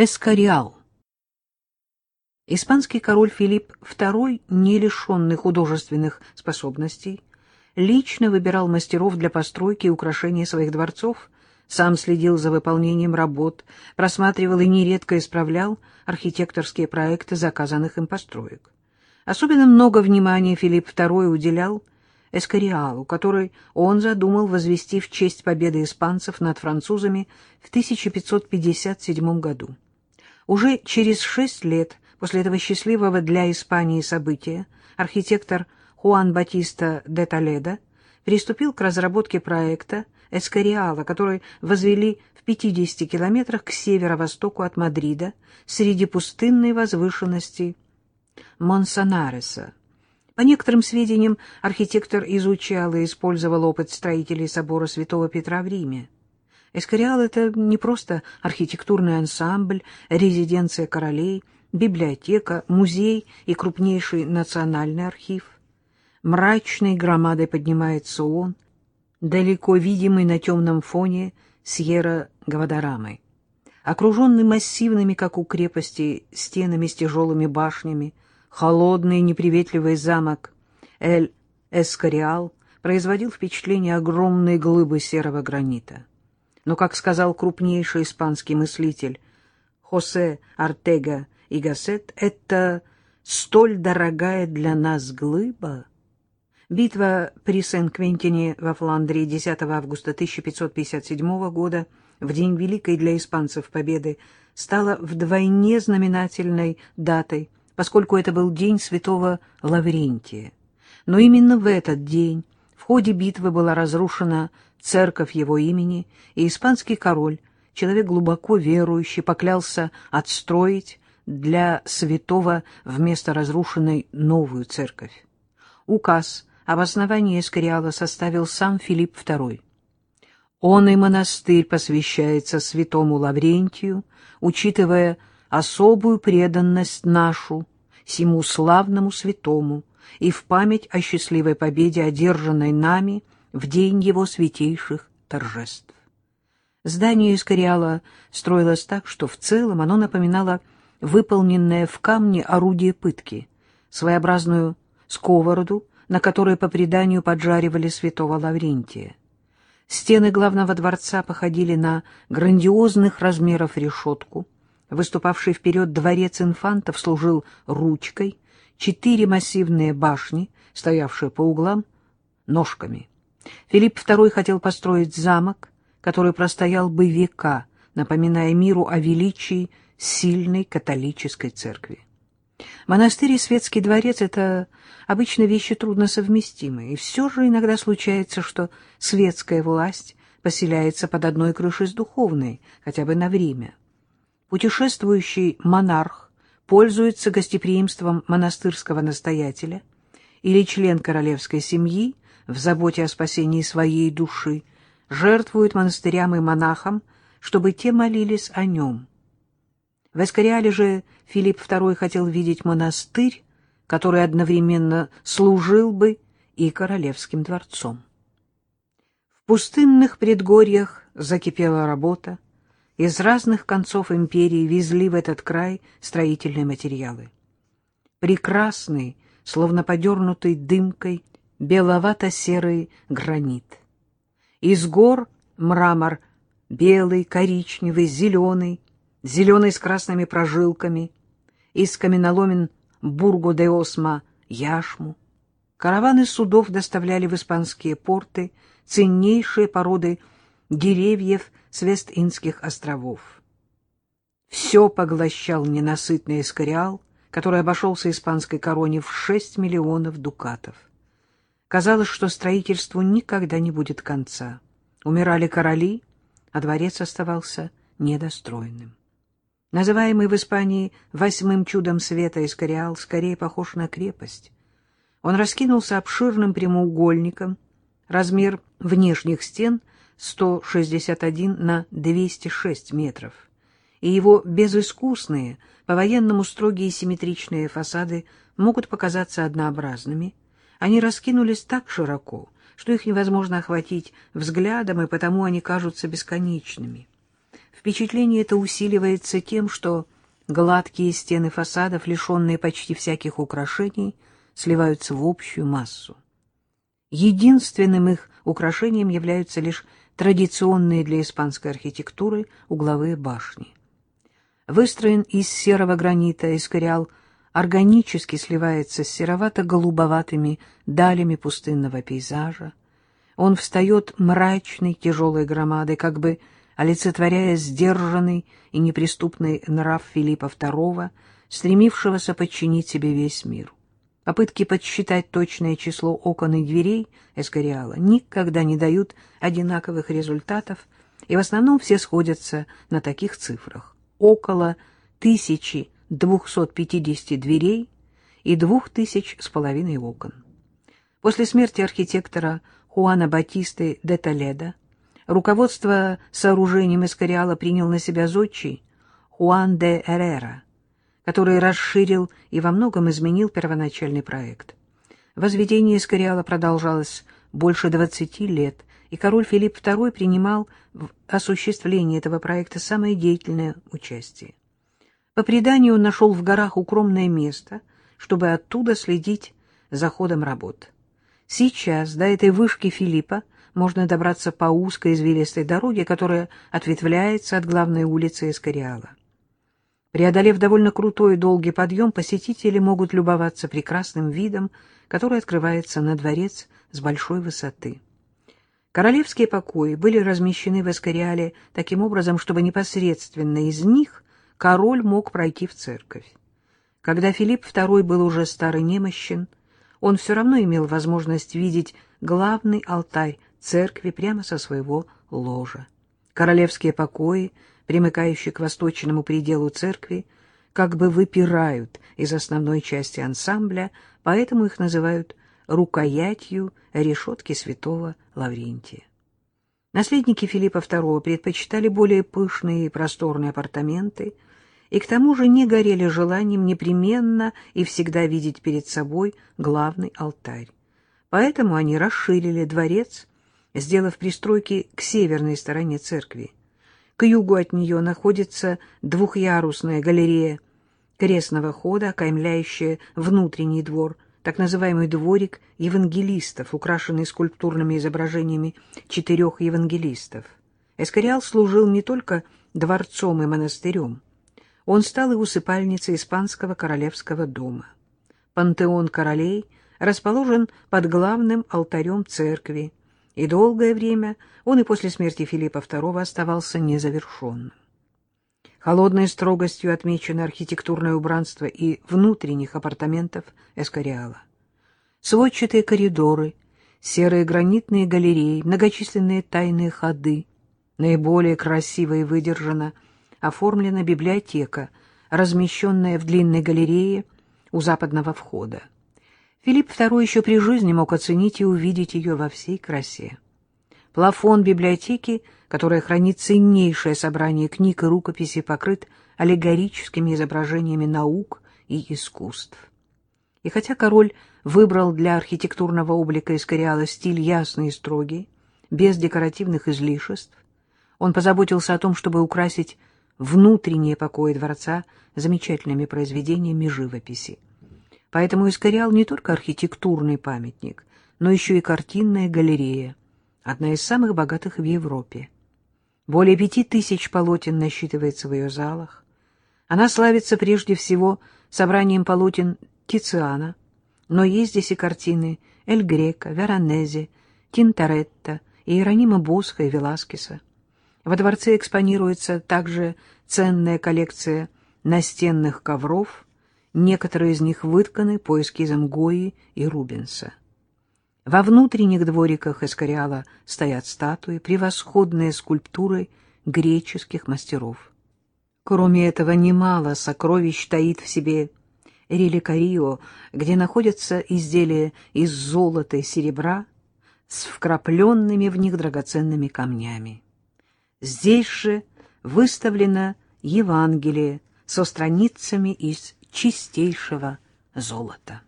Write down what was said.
Эскориал. Испанский король Филипп II, не лишенный художественных способностей, лично выбирал мастеров для постройки и украшения своих дворцов, сам следил за выполнением работ, просматривал и нередко исправлял архитекторские проекты заказанных им построек. Особенно много внимания Филипп II уделял Эскориалу, который он задумал возвести в честь победы испанцев над французами в 1557 году. Уже через шесть лет после этого счастливого для Испании события архитектор Хуан Батиста де Толедо приступил к разработке проекта Эскориала, который возвели в 50 километрах к северо-востоку от Мадрида среди пустынной возвышенности Монсанареса. По некоторым сведениям, архитектор изучал и использовал опыт строителей собора Святого Петра в Риме. Эскориал — это не просто архитектурный ансамбль, резиденция королей, библиотека, музей и крупнейший национальный архив. Мрачной громадой поднимается он, далеко видимый на темном фоне Сьерра-Гвадарамы. Окруженный массивными, как у крепости, стенами с тяжелыми башнями, холодный неприветливый замок Эль-Эскориал производил впечатление огромной глыбы серого гранита. Но, как сказал крупнейший испанский мыслитель Хосе Артега и Гассет, это столь дорогая для нас глыба. Битва при Сен-Квентине во Фландрии 10 августа 1557 года, в день великой для испанцев победы, стала вдвойне знаменательной датой, поскольку это был день святого Лаврентия. Но именно в этот день в ходе битвы была разрушена церковь его имени, и испанский король, человек глубоко верующий, поклялся отстроить для святого вместо разрушенной новую церковь. Указ об основании Эскориала составил сам Филипп II. Он и монастырь посвящается святому Лаврентию, учитывая особую преданность нашу, сему славному святому, и в память о счастливой победе, одержанной нами – в день его святейших торжеств. Здание Искариала строилось так, что в целом оно напоминало выполненное в камне орудие пытки, своеобразную сковороду, на которой по преданию поджаривали святого Лаврентия. Стены главного дворца походили на грандиозных размеров решетку. Выступавший вперед дворец инфантов служил ручкой, четыре массивные башни, стоявшие по углам, ножками. Филипп II хотел построить замок, который простоял бы века, напоминая миру о величии сильной католической церкви. Монастырь и светский дворец — это обычно вещи трудносовместимые, и все же иногда случается, что светская власть поселяется под одной крышей с духовной, хотя бы на время. Путешествующий монарх пользуется гостеприимством монастырского настоятеля или член королевской семьи в заботе о спасении своей души, жертвует монастырям и монахам, чтобы те молились о нем. В Эскориале же Филипп II хотел видеть монастырь, который одновременно служил бы и королевским дворцом. В пустынных предгорьях закипела работа, из разных концов империи везли в этот край строительные материалы. Прекрасный, словно подернутый дымкой, беловато-серый гранит. Из гор мрамор белый, коричневый, зеленый, зеленый с красными прожилками, из каменоломен Бурго-де-Осма яшму. Караваны судов доставляли в испанские порты ценнейшие породы деревьев с Вест-Индских островов. Все поглощал ненасытный Эскориал, который обошелся испанской короне в шесть миллионов дукатов. Казалось, что строительству никогда не будет конца. Умирали короли, а дворец оставался недостроенным. Называемый в Испании восьмым чудом света Искориал скорее похож на крепость. Он раскинулся обширным прямоугольником, размер внешних стен 161 на 206 метров, и его безыскусные, по-военному строгие симметричные фасады могут показаться однообразными – они раскинулись так широко, что их невозможно охватить взглядом, и потому они кажутся бесконечными. Впечатление это усиливается тем, что гладкие стены фасадов, лишенные почти всяких украшений, сливаются в общую массу. Единственным их украшением являются лишь традиционные для испанской архитектуры угловые башни. Выстроен из серого гранита, эскориал органически сливается с серовато-голубоватыми далями пустынного пейзажа. Он встает мрачной тяжелой громадой, как бы олицетворяя сдержанный и неприступный нрав Филиппа II, стремившегося подчинить себе весь мир. Попытки подсчитать точное число окон и дверей Эскориала никогда не дают одинаковых результатов, и в основном все сходятся на таких цифрах. Около 1250 дверей и двух тысяч с половиной окон. После смерти архитектора Хуана Батисты де Толедо Руководство сооружением Эскориала принял на себя зодчий Хуан де Эрера, который расширил и во многом изменил первоначальный проект. Возведение Эскориала продолжалось больше 20 лет, и король Филипп II принимал в осуществлении этого проекта самое деятельное участие. По преданию он нашел в горах укромное место, чтобы оттуда следить за ходом работ. Сейчас до этой вышки Филиппа можно добраться по узкой извилистой дороге, которая ответвляется от главной улицы Эскориала. Преодолев довольно крутой и долгий подъем, посетители могут любоваться прекрасным видом, который открывается на дворец с большой высоты. Королевские покои были размещены в Эскориале таким образом, чтобы непосредственно из них король мог пройти в церковь. Когда Филипп II был уже старый немощен, он все равно имел возможность видеть главный алтарь церкви прямо со своего ложа. Королевские покои, примыкающие к восточному пределу церкви, как бы выпирают из основной части ансамбля, поэтому их называют рукоятью решетки святого Лаврентия. Наследники Филиппа II предпочитали более пышные и просторные апартаменты, и к тому же не горели желанием непременно и всегда видеть перед собой главный алтарь. Поэтому они расширили дворец сделав пристройки к северной стороне церкви. К югу от нее находится двухъярусная галерея крестного хода, окаймляющая внутренний двор, так называемый дворик евангелистов, украшенный скульптурными изображениями четырех евангелистов. Эскориал служил не только дворцом и монастырем. Он стал и усыпальницей испанского королевского дома. Пантеон королей расположен под главным алтарем церкви, и долгое время он и после смерти Филиппа II оставался незавершенным. Холодной строгостью отмечено архитектурное убранство и внутренних апартаментов Эскориала. Сводчатые коридоры, серые гранитные галереи, многочисленные тайные ходы. Наиболее красиво и выдержанно оформлена библиотека, размещенная в длинной галерее у западного входа. Филипп II еще при жизни мог оценить и увидеть ее во всей красе. Плафон библиотеки, которая хранит ценнейшее собрание книг и рукописей, покрыт аллегорическими изображениями наук и искусств. И хотя король выбрал для архитектурного облика Искариала стиль ясный и строгий, без декоративных излишеств, он позаботился о том, чтобы украсить внутренние покои дворца замечательными произведениями живописи. Поэтому Искариал не только архитектурный памятник, но еще и картинная галерея, одна из самых богатых в Европе. Более пяти тысяч полотен насчитывается в ее залах. Она славится прежде всего собранием полотен Тициана, но есть здесь и картины Эль Грека, Веронезе, Тинторетто, Иеронима Босха и Веласкеса. Во дворце экспонируется также ценная коллекция настенных ковров – Некоторые из них вытканы по эскизам Гои и Рубенса. Во внутренних двориках Эскориала стоят статуи, превосходные скульптуры греческих мастеров. Кроме этого, немало сокровищ таит в себе реликарио, где находятся изделия из золота и серебра с вкрапленными в них драгоценными камнями. Здесь же выставлено Евангелие со страницами из чистейшего золота.